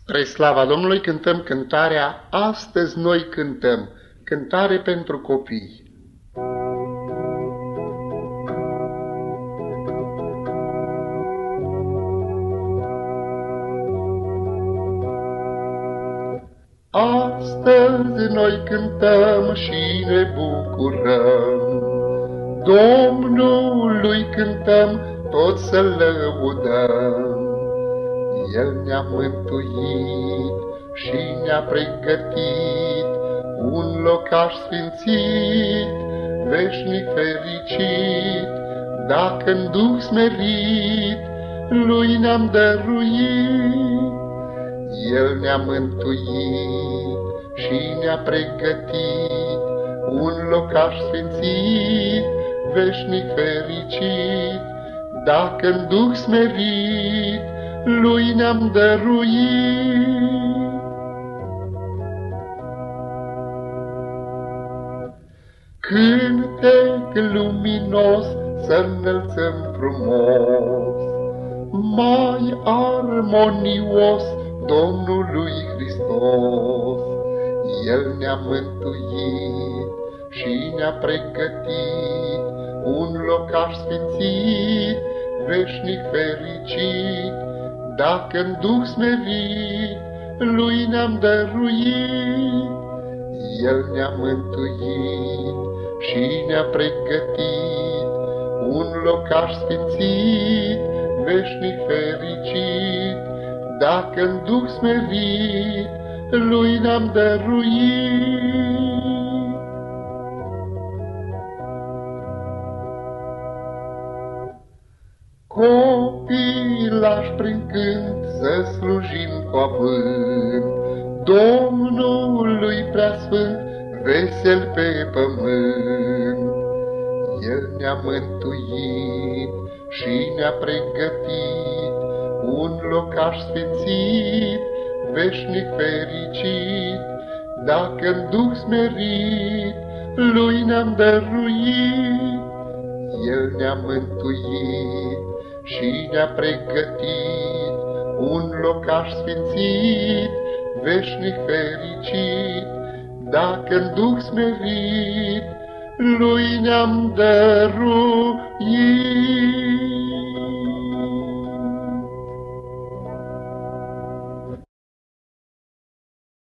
Spre slava Domnului cântăm cântarea Astăzi noi cântăm, cântare pentru copii. Astăzi noi cântăm și ne bucurăm, Domnului cântăm, tot să lăudăm. El ne-a mântuit și ne-a pregătit un locaș sfințit, veșnic fericit, dacă în duh smerit lui ne-am dăruit. El ne-a mântuit și ne-a pregătit un locaș sfințit, veșnic fericit, dacă în duh smerit lui ne-am dăruit. Cântec luminos să înălțăm frumos, mai armonios Domnului Hristos. El ne-a mântuit și ne-a pregătit un locaș sfințit, veșnic fericit, dacă în duh smerit lui ne-am dăruit, el ne-a mântuit și ne-a pregătit. Un locaș sfințit, veșnic fericit, dacă în duh smerit lui ne-am dăruit. Copilași prin cânt să slujim cu avânt, Domnului preasfânt, vesel pe pământ. El ne-a mântuit și ne-a pregătit un locaș sfințit, veșnic fericit, dacă în duh smerit lui ne-am dăruit. El ne-a mântuit și ne-a pregătit un locaș sfințit, veșnic fericit, dacă în duh smerit lui ne-am dăruit.